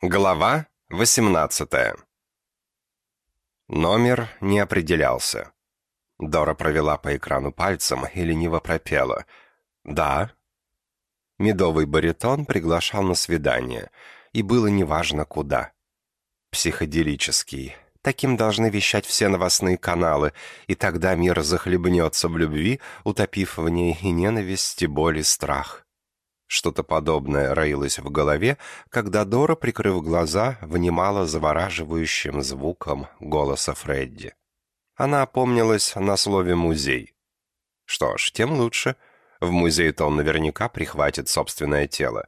Глава 18 Номер не определялся. Дора провела по экрану пальцем и лениво пропела. «Да». Медовый баритон приглашал на свидание, и было неважно куда. Психоделический. Таким должны вещать все новостные каналы, и тогда мир захлебнется в любви, утопив в ней и ненависть, и боль, и страх. Что-то подобное роилось в голове, когда Дора, прикрыв глаза, внимала завораживающим звуком голоса Фредди. Она опомнилась на слове «музей». Что ж, тем лучше. В музей-то он наверняка прихватит собственное тело.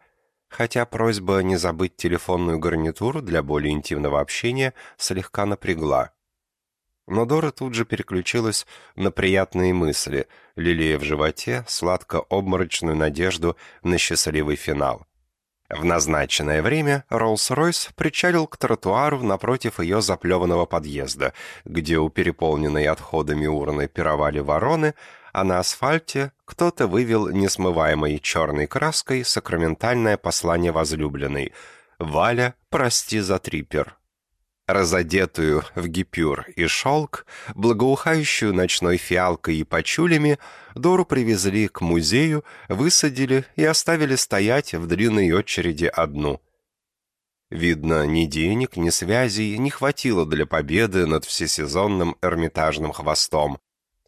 Хотя просьба не забыть телефонную гарнитуру для более интимного общения слегка напрягла. Но Дора тут же переключилась на приятные мысли, лелея в животе сладко-обморочную надежду на счастливый финал. В назначенное время Роллс-Ройс причалил к тротуару напротив ее заплеванного подъезда, где у переполненной отходами урны пировали вороны, а на асфальте кто-то вывел несмываемой черной краской сакраментальное послание возлюбленной «Валя, прости за трипер» разодетую в гипюр и шелк, благоухающую ночной фиалкой и пачулями, Дору привезли к музею, высадили и оставили стоять в длинной очереди одну. Видно, ни денег, ни связей не хватило для победы над всесезонным эрмитажным хвостом.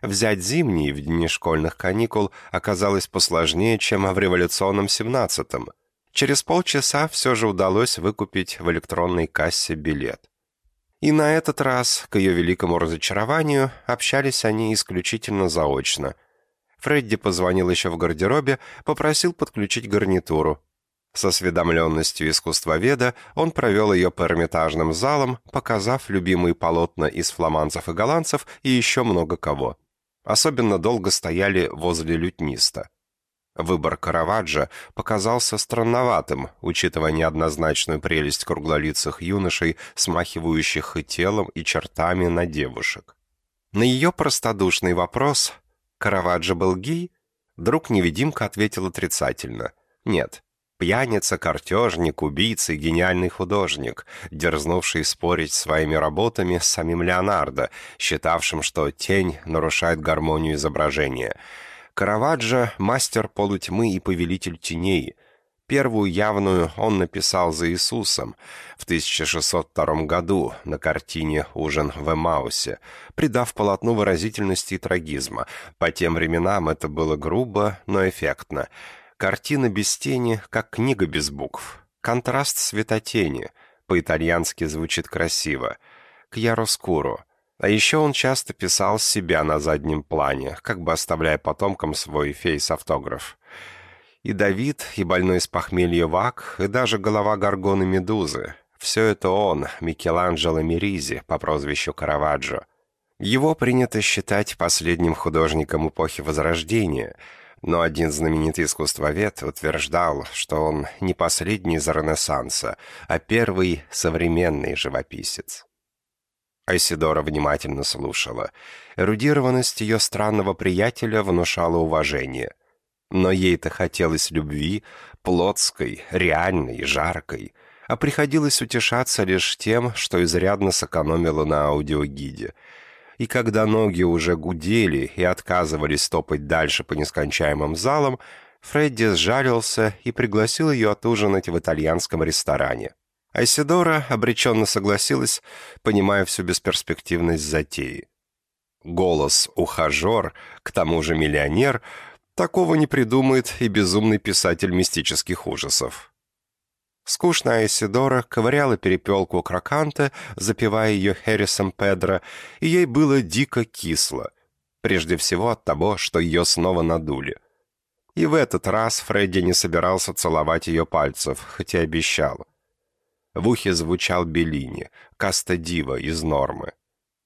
Взять зимний в дни школьных каникул оказалось посложнее, чем в революционном семнадцатом. Через полчаса все же удалось выкупить в электронной кассе билет. И на этот раз, к ее великому разочарованию, общались они исключительно заочно. Фредди позвонил еще в гардеробе, попросил подключить гарнитуру. С осведомленностью искусствоведа он провел ее по эрмитажным залам, показав любимые полотна из фламанцев и голландцев и еще много кого. Особенно долго стояли возле лютниста. Выбор Караваджо показался странноватым, учитывая неоднозначную прелесть круглолицых юношей, смахивающих и телом, и чертами на девушек. На ее простодушный вопрос «Караваджо был гей?» друг-невидимка ответил отрицательно. «Нет, пьяница, картежник, убийца и гениальный художник, дерзнувший спорить своими работами с самим Леонардо, считавшим, что тень нарушает гармонию изображения». Караваджо — мастер полутьмы и повелитель теней. Первую явную он написал за Иисусом в 1602 году на картине «Ужин в Эмаусе», придав полотну выразительности и трагизма. По тем временам это было грубо, но эффектно. Картина без тени, как книга без букв. Контраст светотени. По-итальянски звучит красиво. Кьяроскуро — а еще он часто писал себя на заднем плане, как бы оставляя потомкам свой фейс-автограф. И Давид, и больной с похмелья Вак, и даже голова Гаргоны Медузы — все это он, Микеланджело Меризи, по прозвищу Караваджо. Его принято считать последним художником эпохи Возрождения, но один знаменитый искусствовед утверждал, что он не последний из Ренессанса, а первый современный живописец. Айсидора внимательно слушала. Эрудированность ее странного приятеля внушала уважение. Но ей-то хотелось любви, плотской, реальной, жаркой, а приходилось утешаться лишь тем, что изрядно сэкономила на аудиогиде. И когда ноги уже гудели и отказывались топать дальше по нескончаемым залам, Фредди сжалился и пригласил ее отужинать в итальянском ресторане. Айсидора обреченно согласилась, понимая всю бесперспективность затеи. Голос «ухажер», к тому же миллионер, такого не придумает и безумный писатель мистических ужасов. Скучная Айсидора ковыряла перепелку кроканта, запивая ее Хэррисом Педро, и ей было дико кисло, прежде всего от того, что ее снова надули. И в этот раз Фредди не собирался целовать ее пальцев, хотя обещал. В ухе звучал Беллини, Каста Дива из Нормы.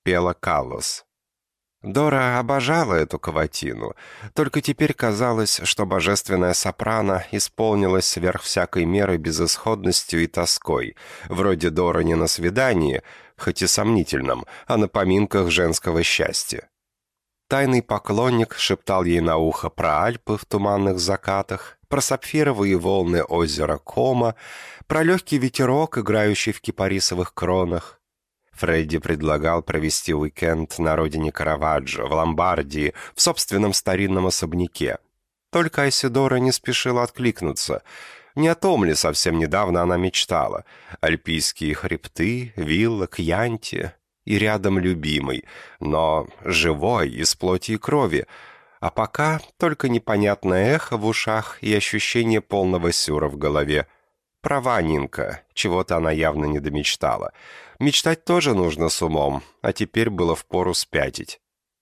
Пела Каллос. Дора обожала эту каватину, только теперь казалось, что божественная сопрано исполнилась сверх всякой меры безысходностью и тоской, вроде Дора не на свидании, хоть и сомнительном, а на поминках женского счастья. Тайный поклонник шептал ей на ухо про Альпы в туманных закатах, про сапфировые волны озера Кома, про легкий ветерок, играющий в кипарисовых кронах. Фредди предлагал провести уикенд на родине Караваджо, в Ломбардии, в собственном старинном особняке. Только Айсидора не спешила откликнуться. Не о том ли совсем недавно она мечтала? Альпийские хребты, вилла, Кьянти и рядом любимый, но живой, из плоти и крови. А пока только непонятное эхо в ушах и ощущение полного сюра в голове. Права Нинка, чего-то она явно не домечтала. Мечтать тоже нужно с умом, а теперь было впору спятить.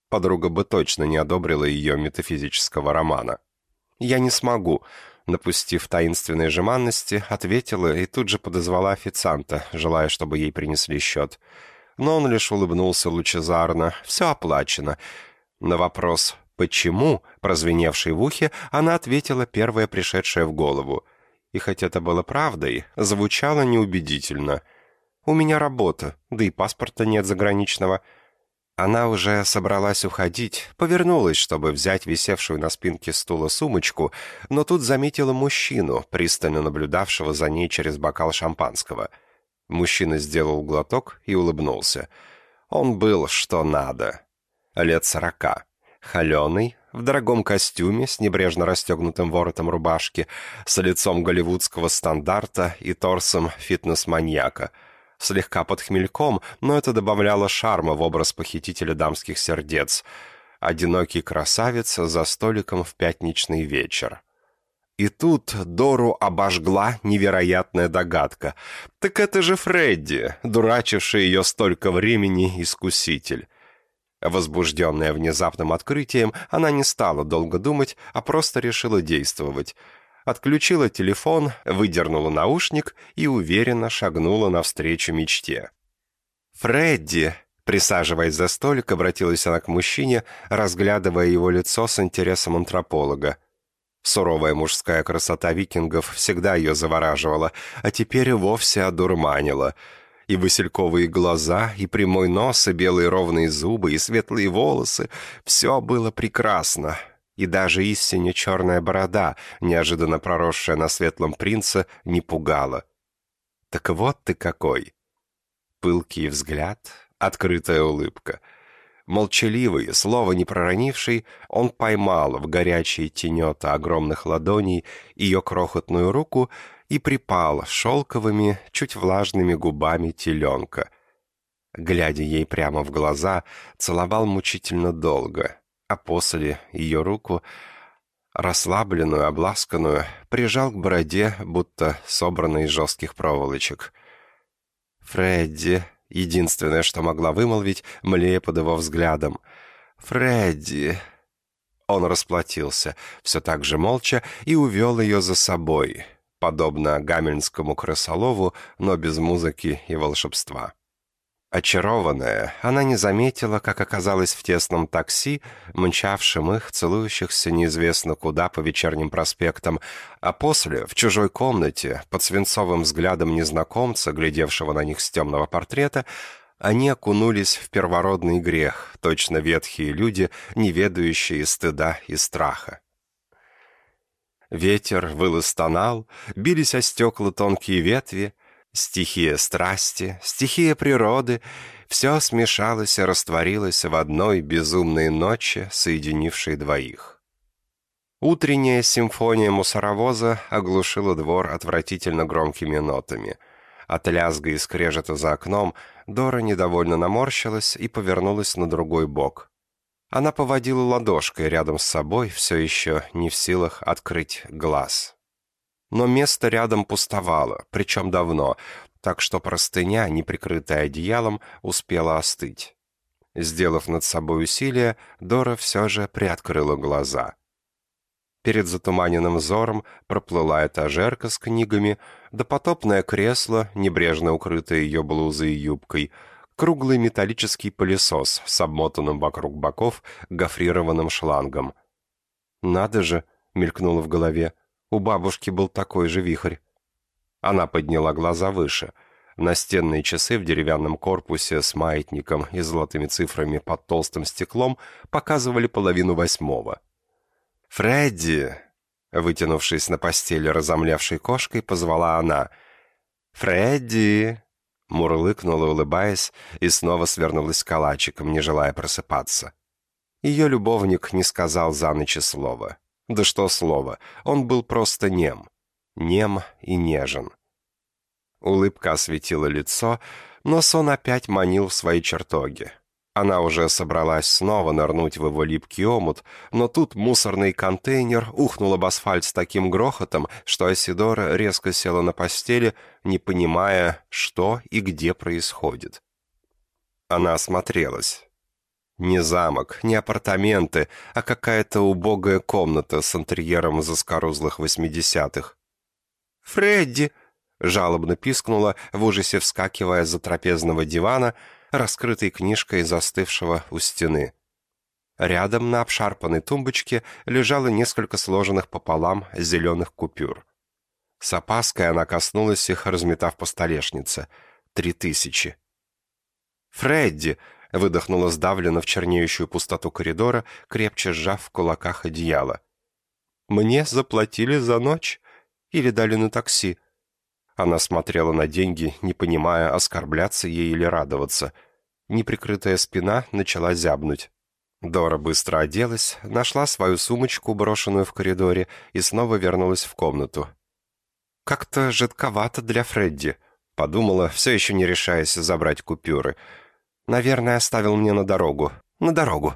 Подруга бы точно не одобрила ее метафизического романа. «Я не смогу», напустив таинственной жеманности, ответила и тут же подозвала официанта, желая, чтобы ей принесли счет. Но он лишь улыбнулся лучезарно. «Все оплачено». На вопрос «почему?», прозвеневший в ухе, она ответила первое пришедшее в голову. И хоть это было правдой, звучало неубедительно. «У меня работа, да и паспорта нет заграничного». Она уже собралась уходить, повернулась, чтобы взять висевшую на спинке стула сумочку, но тут заметила мужчину, пристально наблюдавшего за ней через бокал шампанского. Мужчина сделал глоток и улыбнулся. Он был что надо. Лет сорока. Холеный, в дорогом костюме с небрежно расстегнутым воротом рубашки, с лицом голливудского стандарта и торсом фитнес-маньяка — слегка под хмельком, но это добавляло шарма в образ похитителя дамских сердец. Одинокий красавец за столиком в пятничный вечер. И тут Дору обожгла невероятная догадка. Так это же Фредди, дурачивший ее столько времени искуситель. Возбужденная внезапным открытием, она не стала долго думать, а просто решила действовать — отключила телефон, выдернула наушник и уверенно шагнула навстречу мечте. «Фредди!» Присаживаясь за столик, обратилась она к мужчине, разглядывая его лицо с интересом антрополога. Суровая мужская красота викингов всегда ее завораживала, а теперь и вовсе одурманила. И васильковые глаза, и прямой нос, и белые ровные зубы, и светлые волосы — все было прекрасно, и даже истине черная борода, неожиданно проросшая на светлом принце, не пугала. «Так вот ты какой!» Пылкий взгляд, открытая улыбка. Молчаливый, слова не проронивший, он поймал в горячие тенета огромных ладоней ее крохотную руку и припал шелковыми, чуть влажными губами теленка. Глядя ей прямо в глаза, целовал мучительно долго — а после ее руку, расслабленную, обласканную, прижал к бороде, будто собранной из жестких проволочек. «Фредди!» — единственное, что могла вымолвить, млея под его взглядом. «Фредди!» Он расплатился, все так же молча, и увел ее за собой, подобно гамельнскому крысолову, но без музыки и волшебства. Очарованная, она не заметила, как оказалась в тесном такси, мчавшем их, целующихся неизвестно куда по вечерним проспектам, а после, в чужой комнате, под свинцовым взглядом незнакомца, глядевшего на них с темного портрета, они окунулись в первородный грех, точно ветхие люди, не ведающие стыда и страха. Ветер выл и стонал, бились о стекла тонкие ветви, Стихия страсти, стихия природы — все смешалось и растворилось в одной безумной ночи, соединившей двоих. Утренняя симфония мусоровоза оглушила двор отвратительно громкими нотами. От лязга и скрежета за окном Дора недовольно наморщилась и повернулась на другой бок. Она поводила ладошкой рядом с собой, все еще не в силах открыть глаз но место рядом пустовало, причем давно, так что простыня, не прикрытая одеялом, успела остыть. Сделав над собой усилие, Дора все же приоткрыла глаза. Перед затуманенным взором проплыла этажерка с книгами, допотопное кресло, небрежно укрытое ее блузой и юбкой, круглый металлический пылесос с обмотанным вокруг боков гофрированным шлангом. «Надо же!» — мелькнуло в голове — у бабушки был такой же вихрь. Она подняла глаза выше. Настенные часы в деревянном корпусе с маятником и золотыми цифрами под толстым стеклом показывали половину восьмого. «Фредди!» Вытянувшись на постели разомлявшей кошкой, позвала она. «Фредди!» Мурлыкнула, улыбаясь, и снова свернулась калачиком, не желая просыпаться. Ее любовник не сказал за ночь слова. Да что слово, он был просто нем. Нем и нежен. Улыбка осветила лицо, но сон опять манил в свои чертоги. Она уже собралась снова нырнуть в его липкий омут, но тут мусорный контейнер ухнул об асфальт с таким грохотом, что Асидора резко села на постели, не понимая, что и где происходит. Она осмотрелась. Не замок, не апартаменты, а какая-то убогая комната с интерьером заскорузлых восьмидесятых. «Фредди!» — жалобно пискнула, в ужасе вскакивая за трапезного дивана — раскрытой книжкой застывшего у стены. Рядом на обшарпанной тумбочке лежало несколько сложенных пополам зеленых купюр. С опаской она коснулась их, разметав по столешнице. Три тысячи. «Фредди!» — выдохнула сдавленно в чернеющую пустоту коридора, крепче сжав в кулаках одеяло. «Мне заплатили за ночь? Или дали на такси?» Она смотрела на деньги, не понимая, оскорбляться ей или радоваться. Неприкрытая спина начала зябнуть. Дора быстро оделась, нашла свою сумочку, брошенную в коридоре, и снова вернулась в комнату. «Как-то жидковато для Фредди», — подумала, все еще не решаясь забрать купюры. «Наверное, оставил мне на дорогу. На дорогу».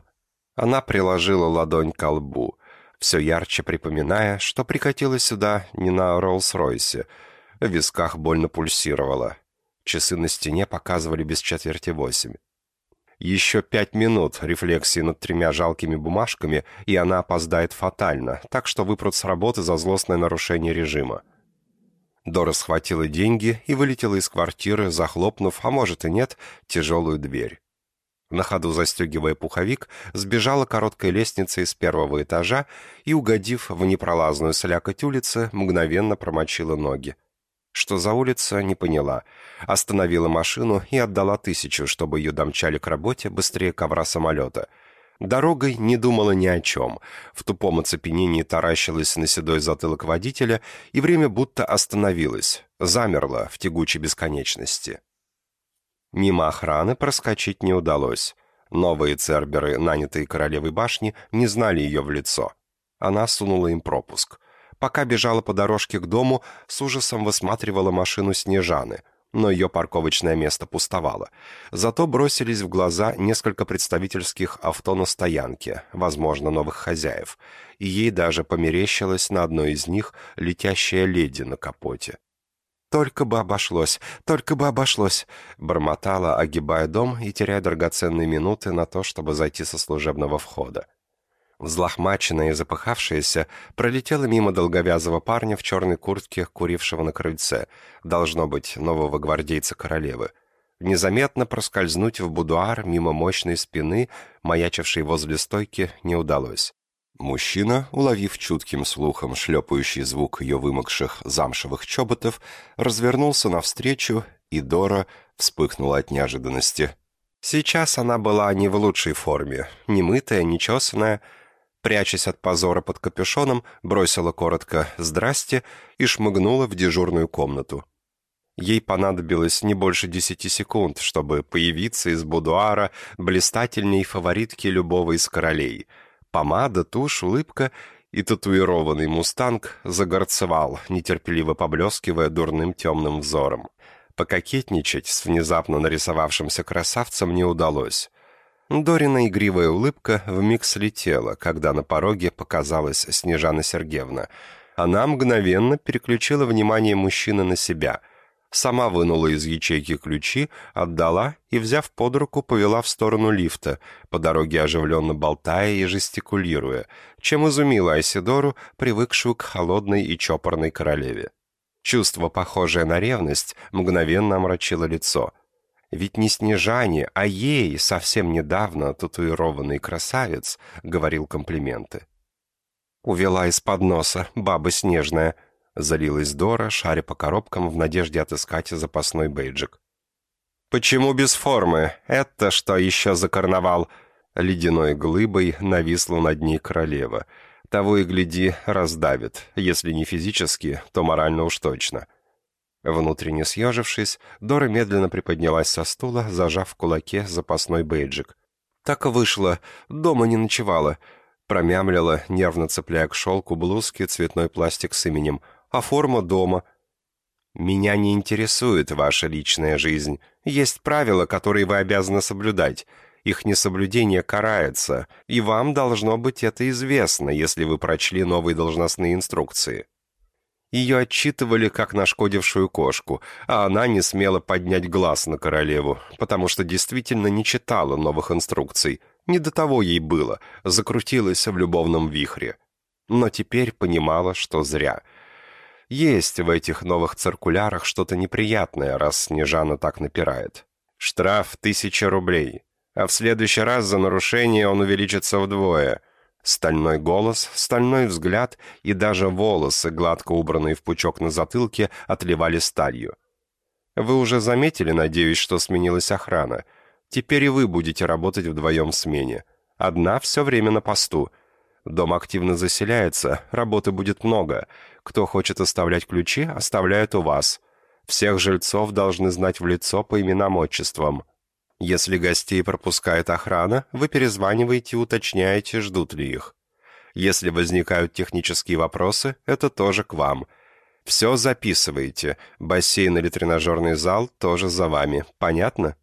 Она приложила ладонь к лбу, все ярче припоминая, что прикатила сюда не на Роллс-Ройсе — в висках больно пульсировало. Часы на стене показывали без четверти восемь. Еще пять минут рефлексии над тремя жалкими бумажками, и она опоздает фатально, так что выпрут с работы за злостное нарушение режима. Дора схватила деньги и вылетела из квартиры, захлопнув, а может и нет, тяжелую дверь. На ходу застегивая пуховик, сбежала короткой лестницей с первого этажа и, угодив в непролазную слякоть улицы, мгновенно промочила ноги. Что за улица, не поняла. Остановила машину и отдала тысячу, чтобы ее домчали к работе быстрее ковра самолета. Дорогой не думала ни о чем. В тупом оцепенении таращилась на седой затылок водителя, и время будто остановилось, замерло в тягучей бесконечности. Мимо охраны проскочить не удалось. Новые церберы, нанятые королевой башни, не знали ее в лицо. Она сунула им пропуск. Пока бежала по дорожке к дому, с ужасом высматривала машину Снежаны, но ее парковочное место пустовало. Зато бросились в глаза несколько представительских авто на стоянке, возможно, новых хозяев, и ей даже померещилась на одной из них летящая леди на капоте. «Только бы обошлось, только бы обошлось», — бормотала, огибая дом и теряя драгоценные минуты на то, чтобы зайти со служебного входа взлохмаченная и запыхавшаяся, пролетела мимо долговязого парня в черной куртке, курившего на крыльце, должно быть, нового гвардейца королевы. Незаметно проскользнуть в будуар мимо мощной спины, маячившей возле стойки, не удалось. Мужчина, уловив чутким слухом шлепающий звук ее вымокших замшевых чоботов, развернулся навстречу, и Дора вспыхнула от неожиданности. Сейчас она была не в лучшей форме, не мытая, не чесанная, прячась от позора под капюшоном, бросила коротко «здрасте» и шмыгнула в дежурную комнату. Ей понадобилось не больше десяти секунд, чтобы появиться из будуара блистательней фаворитки любого из королей. Помада, тушь, улыбка и татуированный мустанг загорцевал, нетерпеливо поблескивая дурным темным взором. Пококетничать с внезапно нарисовавшимся красавцем не удалось. Дорина игривая улыбка вмиг слетела, когда на пороге показалась Снежана Сергеевна. Она мгновенно переключила внимание мужчины на себя. Сама вынула из ячейки ключи, отдала и, взяв под руку, повела в сторону лифта, по дороге оживленно болтая и жестикулируя, чем изумила Айсидору, привыкшую к холодной и чопорной королеве. Чувство, похожее на ревность, мгновенно омрачило лицо. Ведь не Снежане, а ей совсем недавно татуированный красавец говорил комплименты. «Увела из-под носа, баба снежная», — Залилась Дора, шаря по коробкам в надежде отыскать запасной бейджик. «Почему без формы? Это что еще за карнавал?» Ледяной глыбой нависла над ней королева. Того и гляди, раздавит. Если не физически, то морально уж точно. Внутренне съежившись, Дора медленно приподнялась со стула, зажав в кулаке запасной бейджик. Так и вышло. Дома не ночевала. Промямлила, нервно цепляя к шелку блузки цветной пластик с именем. А форма дома. «Меня не интересует ваша личная жизнь. Есть правила, которые вы обязаны соблюдать. Их несоблюдение карается, и вам должно быть это известно, если вы прочли новые должностные инструкции». Ее отчитывали как нашкодившую кошку, а она не смела поднять глаз на королеву, потому что действительно не читала новых инструкций. Не до того ей было, закрутилась в любовном вихре. Но теперь понимала, что зря. Есть в этих новых циркулярах что-то неприятное, раз Снежана так напирает. Штраф тысяча рублей, а в следующий раз за нарушение он увеличится вдвое – Стальной голос, стальной взгляд и даже волосы, гладко убранные в пучок на затылке, отливали сталью. Вы уже заметили, надеюсь, что сменилась охрана. Теперь и вы будете работать вдвоем в смене. Одна все время на посту. Дом активно заселяется, работы будет много. Кто хочет оставлять ключи, оставляют у вас. Всех жильцов должны знать в лицо по именам-отчествам. Если гостей пропускает охрана, вы перезваниваете и уточняете, ждут ли их. Если возникают технические вопросы, это тоже к вам. Все записываете. Бассейн или тренажерный зал тоже за вами. Понятно?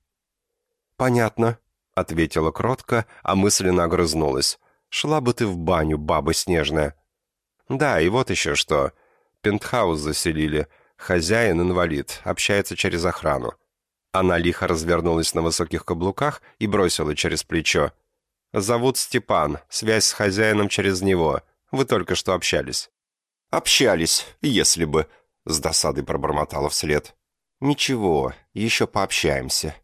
«Понятно», — ответила кротко, а мысленно огрызнулась. «Шла бы ты в баню, баба снежная». «Да, и вот еще что. Пентхаус заселили. Хозяин инвалид, общается через охрану. Она лихо развернулась на высоких каблуках и бросила через плечо. «Зовут Степан. Связь с хозяином через него. Вы только что общались». «Общались, если бы», — с досадой пробормотала вслед. «Ничего, еще пообщаемся».